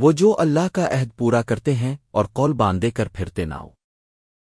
وہ جو اللہ کا عہد پورا کرتے ہیں اور قول باندھے کر پھرتے نہ ہو۔